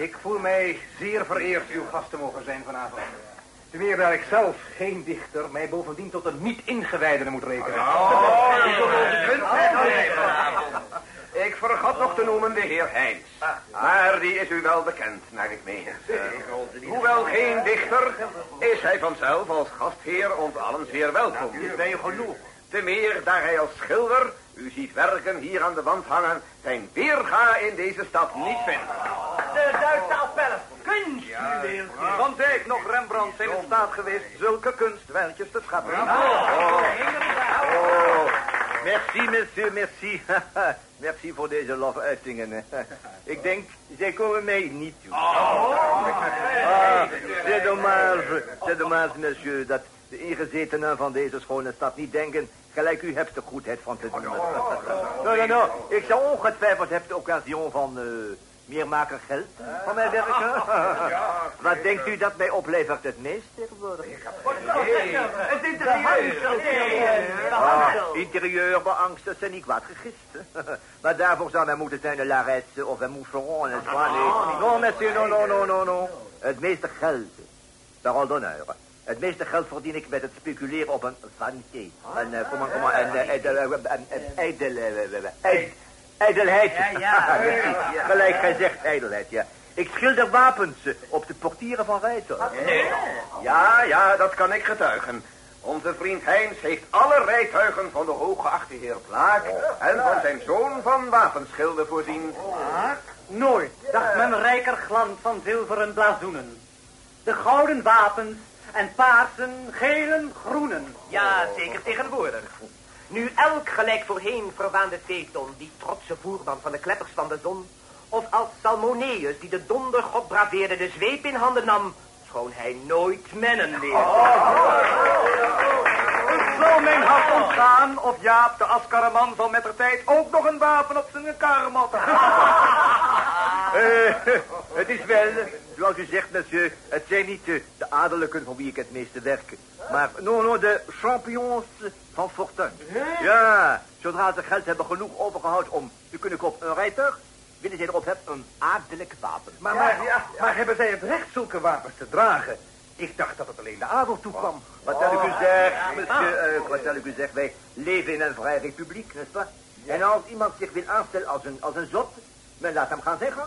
Ik voel mij zeer vereerd uw gast te mogen zijn vanavond. Te meer dat ik zelf, geen dichter, mij bovendien tot een niet-ingewijdene moet rekenen. Oh, ik vergat nog te noemen de heer Heijns. Maar die is u wel bekend, naar ik meen. hoewel geen dichter, is hij vanzelf als gastheer ons allen zeer welkom. Ben je genoeg? Te meer daar hij als schilder, u ziet werken hier aan de wand hangen, zijn weerga in deze stad niet vindt. Duitse appellen. Kunst, juweel. Van Dijk nog Rembrandt zijn in staat geweest zulke kunstwerkjes te schappen. Oh, merci, monsieur, merci. merci voor deze lofuitingen. Ik denk, zij komen mij niet toe. Ah, c'est dommage, c'est dommage, monsieur, dat de ingezetenen van deze schone stad niet denken... gelijk u hebt de goedheid van te doen. Nou, nou, nou, ik zou ongetwijfeld hebben de occasion van... eh, meer maken geld van mijn werken. Wat denkt u dat mij oplevert het meest tegenwoordig? Het interieur. Ah, interieur beangsten zijn niet kwaad gegist. maar daarvoor zou men moeten zijn een Laresse of een Moucheron en zo. Nee, non, monsieur, non, non, non, non, non. Het meeste geld, parole d'honneur. Het meeste geld verdien ik met het speculeren op een vanité. Een, eh, kom maar, kom maar, een, eh, eh, een, een ijdel, eh, eh, eh, ijd- ijdelheid. Merci. Gelijk gezegd, ijdelheid, ja. Ik schilder wapens eh, op de portieren van rijtuigen. Ja, ja, dat kan ik getuigen. Onze vriend Heijns heeft alle rijtuigen van de hooggeachte heer Plaak en van zijn zoon van wapenschilden voorzien. Nooit dacht men rijker glans van zilveren blazoenen. De gouden wapens en paarsen, gelen, groenen. Ja, zeker tegenwoordig. Nu elk gelijk voorheen verwaande Theton, die trotse voerman van de kleppers van de zon, of als Salmoneus, die de dondergod braveerde, de zweep in handen nam, schoon hij nooit mennen leerde. Het zal mijn hart ontgaan of Jaap de Askaraman zal met de tijd ook nog een wapen op zijn kar motten. Eh, het is wel, zoals u zegt, monsieur, het zijn niet eh, de adellijken van wie ik het meeste werk. Maar, non, non, de champions van fortuin. Ja, zodra ze geld hebben genoeg overgehouden om te kunnen kopen een rijtuig, willen zij erop hebben een adellijk wapen. Maar, maar, ja, maar hebben zij het recht zulke wapens te dragen? Ik dacht dat het alleen de adel toekwam. Wat zal ik u zeggen, monsieur, eh, wat zal ik u zeggen, wij leven in een vrije republiek, n'est-ce pas? En als iemand zich wil aanstellen als een, als een zot, men laat hem gaan zeggen.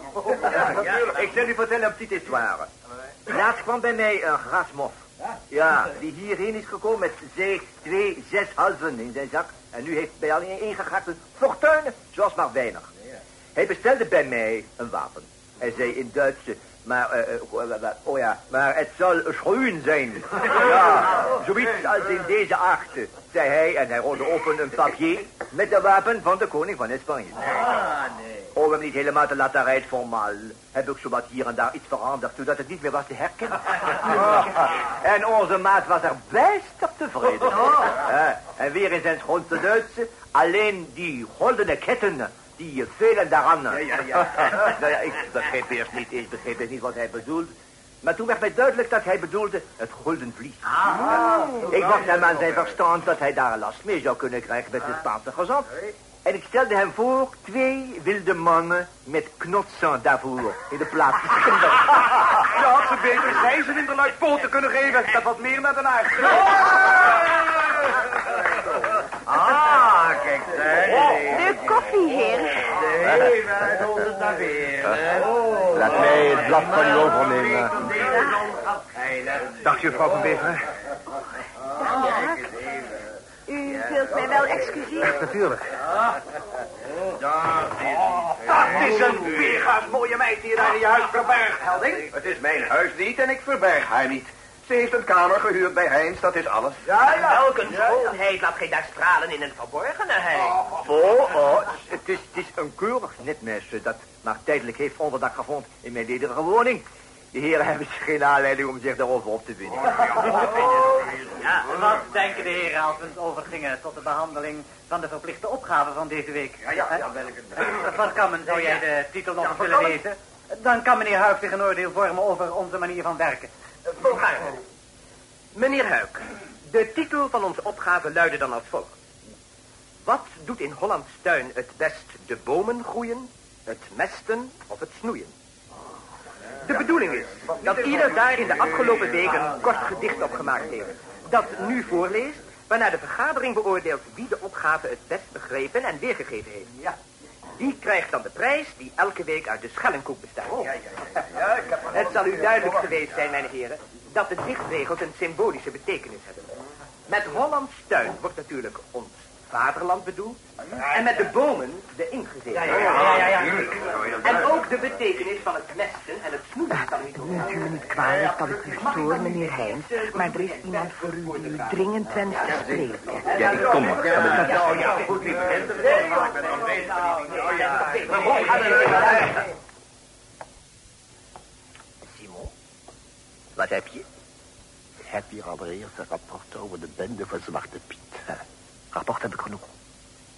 Ik zal u vertellen een petite histoire. Laatst kwam bij mij een grasmof. Ja, die hierheen is gekomen met zeeg twee zes halven in zijn zak. En nu heeft bij alleen ingegakt een fortuin, zoals maar weinig. Hij bestelde bij mij een wapen. Hij zei in Duits, maar, eh, eh, oh ja, maar het zal schoen zijn. Ja, zoiets als in deze acht, zei hij en hij rolde open een papier met de wapen van de koning van Spanje. Om hem niet helemaal te laten rijden formaal, heb ik zowat hier en daar iets veranderd, zodat het niet meer was te herkennen. en onze maat was er bijster tevreden. Ja, en weer in zijn schoonste Duitse, alleen die goldene ketten, die velen daaraan. Ja, ja, ja. nou ja, ik begreep eerst niet, ik begreep eerst niet wat hij bedoelde. Maar toen werd mij duidelijk dat hij bedoelde het gulden vlies. Ik dacht hem aan zijn verstand dat hij daar last mee zou kunnen krijgen met de Spaanse gezant. En ik stelde hem voor twee wilde mannen met knotsen daarvoor in de plaats. Je had ze beter gijzen in de luid poten kunnen geven. Dat was meer naar de aard. Ah, kijk De koffie, heer. Nee, wij onze taverne. Laat mij het blad van u overnemen. Dag, juffrouw van Beveren. U zult mij wel excuseren. Natuurlijk. Dat is een weergaas mooie meid die daar in je huis verbergt, Helding. Het is mijn huis niet en ik verberg haar niet. Ze heeft een kamer gehuurd bij Heinz, dat is alles. Ja, Welk een schoonheid laat gij daar stralen in een verborgenheid. Oh, oh, het is, het is een keurig net meisje dat maar tijdelijk heeft onderdak gevonden in mijn nederige woning. De heren hebben geen aanleiding om zich daarover op te winnen. Ja, wat denken de heren als we overgingen tot de behandeling van de verplichte opgave van deze week? Ja, ja, ja Van Kammen, zou jij de titel nog eens willen lezen? Dan kan meneer Huig zich een oordeel vormen over onze manier van werken. Meneer Huik, de titel van onze opgave luidde dan als volgt. Wat doet in Hollands tuin het best de bomen groeien, het mesten of het snoeien? Bedoeling is dat ieder daar in de afgelopen week een kort gedicht opgemaakt heeft. Dat nu voorleest, waarna de vergadering beoordeelt wie de opgave het best begrepen en weergegeven heeft. Ja. Die krijgt dan de prijs die elke week uit de schellingkoek bestaat. Ja, ja, ja. ik heb Het zal u duidelijk geweest zijn, mijn heren, dat de dichtregels een symbolische betekenis hebben. Met Hollands tuin wordt natuurlijk ons vaderland bedoeld. En met de bomen de ingezeten. En ook de betekenis van het mesten en het snoeien kan niet Neemt u me niet kwalijk dat ik u stoor, meneer Heijns. Maar er is iemand voor u die u dringend wenst te spreken. Ja, ik kom maar. Oh ja, goed, lieve mensen. Simon, wat heb je? Ik heb hier allereerst een rapport over de bende van Zwarte Piet. Rapport heb ik genoeg.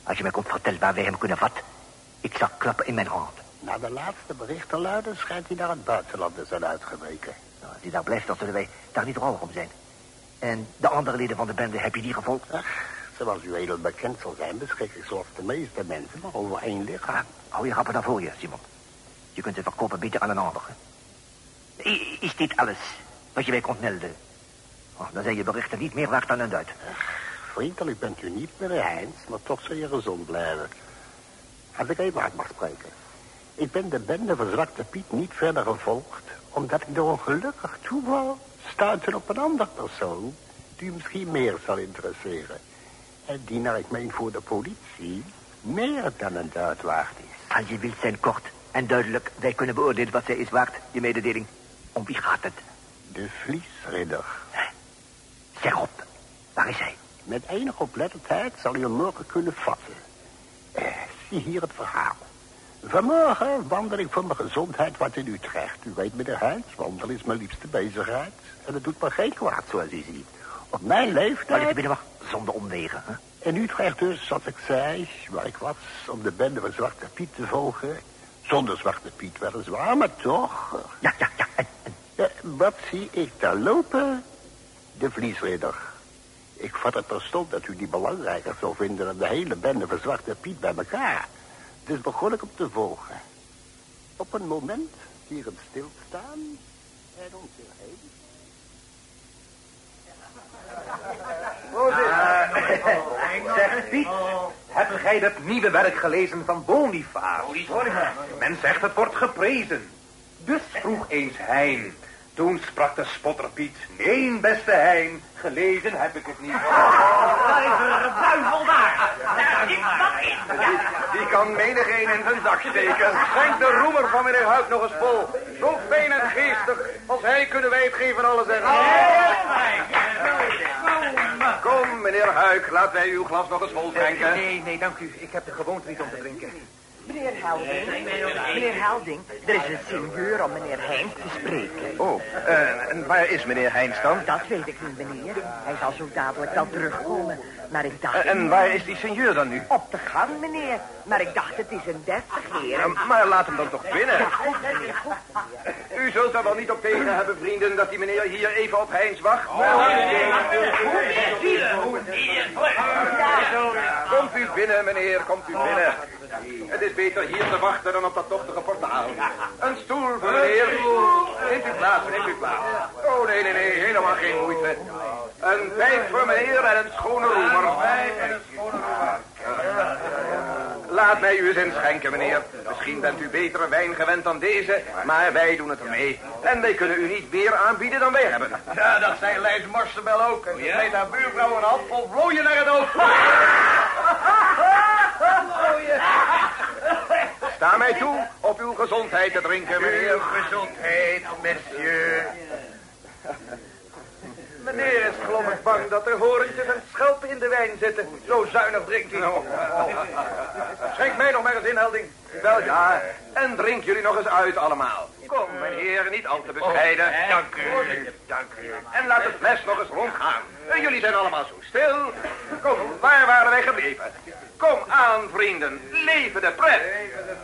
Als je mij komt vertellen waar wij hem kunnen vatten. Ik zal klappen in mijn hand. Naar de laatste berichten luiden schijnt hij naar het buitenland te zijn uitgeweken. Nou, als hij daar blijft, dan zullen wij daar niet rouwig om zijn. En de andere leden van de bende, heb je die gevolgd? Ach, zoals u heel bekend zal zijn, beschik ik zoals de meeste mensen maar over één lichaam. Hou je rappen dan voor je, Simon. Je kunt ze verkopen beter aan een ander. Is dit alles wat je mij komt melden? Oh, dan zijn je berichten niet meer waard dan een duit. Vriendelijk bent u niet, meneer Heijns, maar toch zul je gezond blijven. Als ik even uit mag spreken. Ik ben de bende van Zwarte Piet niet verder gevolgd... omdat ik door een gelukkig toeval stuitte op een ander persoon... die misschien meer zal interesseren. En die, naar ik meen voor de politie... meer dan een duit waard is. Als je wilt zijn kort en duidelijk, wij kunnen beoordelen wat zij is waard, je mededeling. Om wie gaat het? De vliesridder. Zeg op, waar is hij? Met enige oplettendheid zal u hem morgen kunnen vatten. Eh, zie hier het verhaal. Vanmorgen wandel ik voor mijn gezondheid wat in Utrecht. U weet, meneer wandelen is mijn liefste bezigheid. En het doet me geen kwaad, zoals u ziet. Op mijn leeftijd... de binnenwacht? Zonder omwegen, hè? In Utrecht dus, zoals ik zei, waar ik was... om de bende van Zwarte Piet te volgen. Zonder Zwarte Piet weliswaar, maar toch... Ja, ja, ja. Ja, wat zie ik daar lopen? De vliesridder. Ik vat het terstond dat u die belangrijker zou vinden dan de hele bende van Zwarte Piet bij elkaar. Dus begon ik hem te volgen. Op een moment hier hem stilstaan en om zich heen. Zeg, Piet, heb gij dat nieuwe werk gelezen van Bonifaas? Men zegt het wordt geprezen. Dus vroeg eens Hein. Toen sprak de spotter Piet. Nee, beste Hein, gelezen heb ik het niet. Duivel daar! Ik wat in! Die kan menigeen in zijn zak steken. Schenk de roemer van meneer Huik nog eens vol. Zo fijn en geestig als hij kunnen wij het geven alles en Kom, meneer Huik, laat wij uw glas nog eens vol schenken. Nee, nee, dank u. Ik heb de gewoonte niet om te drinken. Meneer Helding, meneer Helding, er is een sinjeur om meneer Heijns te spreken. Oh, eh, waar is meneer Heijns dan? Dat weet ik niet, meneer. Hij zal zo dadelijk wel terugkomen. Maar ik dacht... Eh, en waar is die seigneur dan nu? Op de gang, meneer. Maar ik dacht, het is een deftig heer. Eh, maar laat hem dan toch binnen. Ja, goed, meneer, goed. U zult er wel niet op tegen hebben, vrienden, dat die meneer hier even op Heijns wacht. Komt u binnen, meneer, komt u binnen. Het is beter hier te wachten dan op dat tochtige portaal. Een stoel voor meneer. Neemt u plaats, neemt u plaats. Oh, nee, nee, nee, helemaal geen moeite. Een pijp voor meneer en een schone roemer. Laat mij u eens inschenken, meneer. Misschien bent u betere wijn gewend dan deze, maar wij doen het ermee. En wij kunnen u niet meer aanbieden dan wij hebben. Ja, dat zei Lijs Marcebel ook. En die geeft haar buurvrouw een handvol vlooien naar het hoofd. Sta mij toe op uw gezondheid te drinken, meneer. gezondheid, monsieur. Meneer is geloof ik bang dat er horentjes en schelpen in de wijn zitten. Zo zuinig drinkt hij. Schenk mij nog maar eens in, Helding. Wel ja, en drink jullie nog eens uit allemaal. Kom, meneer, niet al te bescheiden. Dank u, dank u. En laat het fles nog eens rondgaan. En jullie zijn allemaal zo stil. Kom, waar waren wij gebleven? Kom aan, vrienden. Leven de pret.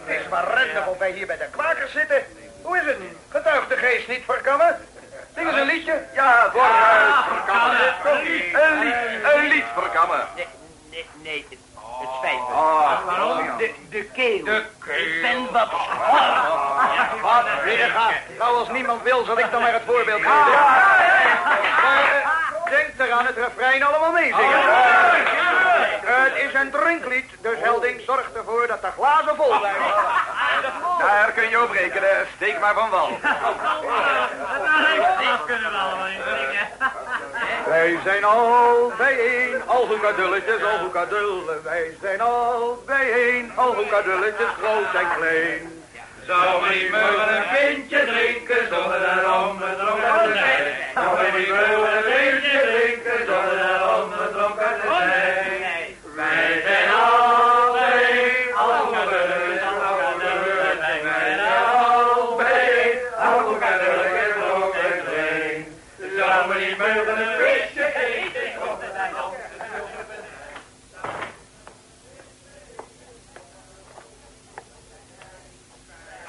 Het is maar rendig of wij hier bij de kwakers zitten. Hoe is het? Getuigt de geest niet verkammen? Zing eens een liedje. Ja, vooruit, verkammen. Een lied, een lied verkammen. Nee, nee, nee, het, het spijt me. Ah, De, de keel. De keel. Ik ben wat schor. Wat? Ga. Nou, als niemand wil, zal ik dan maar het voorbeeld geven. Eh, denk eraan het refrein allemaal meezingen. Het is een drinklied, dus Helding zorgt ervoor dat de glazen vol blijven. Daar kun je op rekenen. Steek maar van wal. Dat kunnen we allemaal niet. Wij zijn al bijeen, al hoekadulletjes, al hoekadullen. Wij zijn al bijeen, al hoekadulletjes, groot en klein. Zou men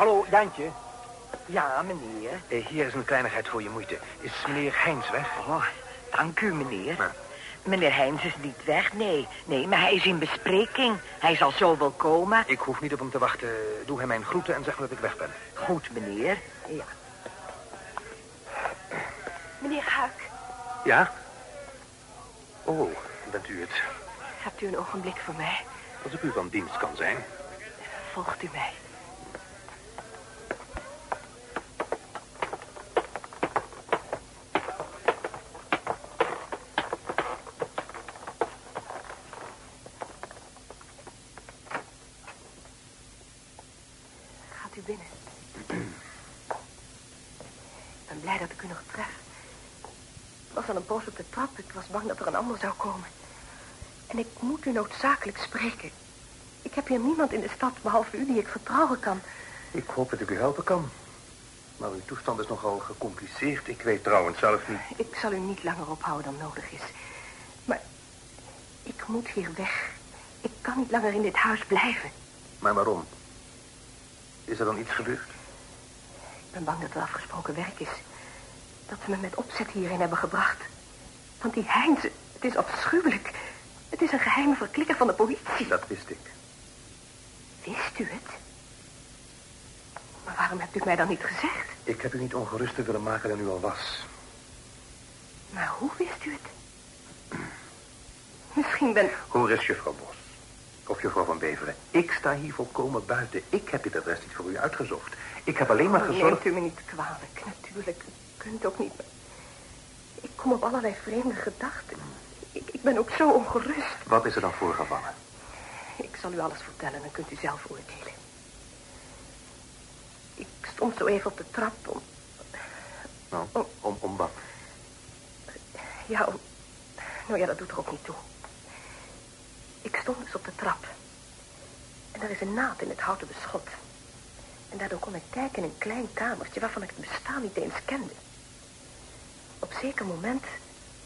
Hallo, Jantje. Ja, meneer. Eh, hier is een kleinigheid voor je moeite. Is meneer Heins weg? Oh, dank u, meneer. Maar- Meneer Heijns is niet weg, nee. Nee, maar hij is in bespreking. Hij zal zo wel komen. Ik hoef niet op hem te wachten. Doe hem mijn groeten en zeg dat ik weg ben. Goed, meneer. Ja. Meneer Huik, Ja? Oh, bent u het? hebt u een ogenblik voor mij? Als ik u van dienst kan zijn. Volgt u mij. Gaat u binnen. Ik ben blij dat ik u nog tref. Ik was al een poos op de trap. Ik was bang dat er een ander zou komen. En ik moet u noodzakelijk spreken. Ik heb hier niemand in de stad, behalve u, die ik vertrouwen kan. Ik hoop dat ik u helpen kan. Maar uw toestand is nogal gecompliceerd. Ik weet trouwens zelf niet. Ik zal u niet langer ophouden dan nodig is. Maar ik moet hier weg. Ik kan niet langer in dit huis blijven. Maar waarom? Is er dan iets gebeurd? Ik ben bang dat het afgesproken werk is. Dat ze me met opzet hierheen hebben gebracht. Want die Heinze, het is afschuwelijk. Het is een geheime verklikker van de politie. Dat wist ik. Wist u het? Maar waarom hebt u het mij dan niet gezegd? Ik heb u niet ongeruster willen maken dan u al was. Maar hoe wist u het? Misschien ben... Hoor eens, juffrouw Bos. Of juffrouw van Beveren. Ik sta hier volkomen buiten. Ik heb dit adres niet voor u uitgezocht. Ik heb alleen maar Oh, gezorgd... Neemt u me niet kwalijk. Natuurlijk, kunt ook niet... Ik kom op allerlei vreemde gedachten. Ik, ik ben ook zo ongerust. Wat is er dan voorgevallen? Ik zal u alles vertellen, dan kunt u zelf oordelen. Ik stond zo even op de trap om... Nou, om, om wat? Ja, om... Nou ja, dat doet er ook niet toe. Ik stond dus op de trap. En er is een naad in het houten beschot. En daardoor kon ik kijken in een klein kamertje waarvan ik het bestaan niet eens kende. Op zeker moment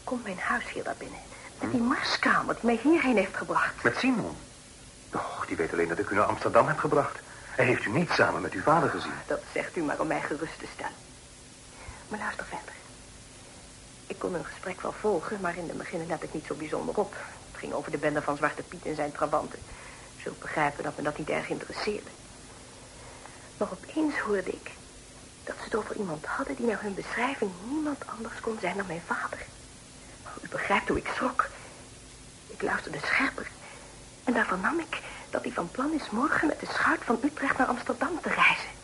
komt mijn huisheer daar binnen. Met die marskamer die mij hierheen heeft gebracht. Met Simon? Och, die weet alleen dat ik u naar Amsterdam heb gebracht. Hij heeft u niet samen met uw vader gezien. Dat zegt u maar om mij gerust te stellen. Maar luister verder. Ik kon een gesprek wel volgen, maar in de begin let ik niet zo bijzonder op. Het ging over de bende van Zwarte Piet en zijn trabanten. Zult begrijpen dat me dat niet erg interesseerde. Maar opeens hoorde ik het over iemand hadden die naar hun beschrijving niemand anders kon zijn dan mijn vader. U begrijpt hoe ik schrok. Ik luisterde scherper. En daar vernam ik dat hij van plan is morgen met de schuit van Utrecht naar Amsterdam te reizen.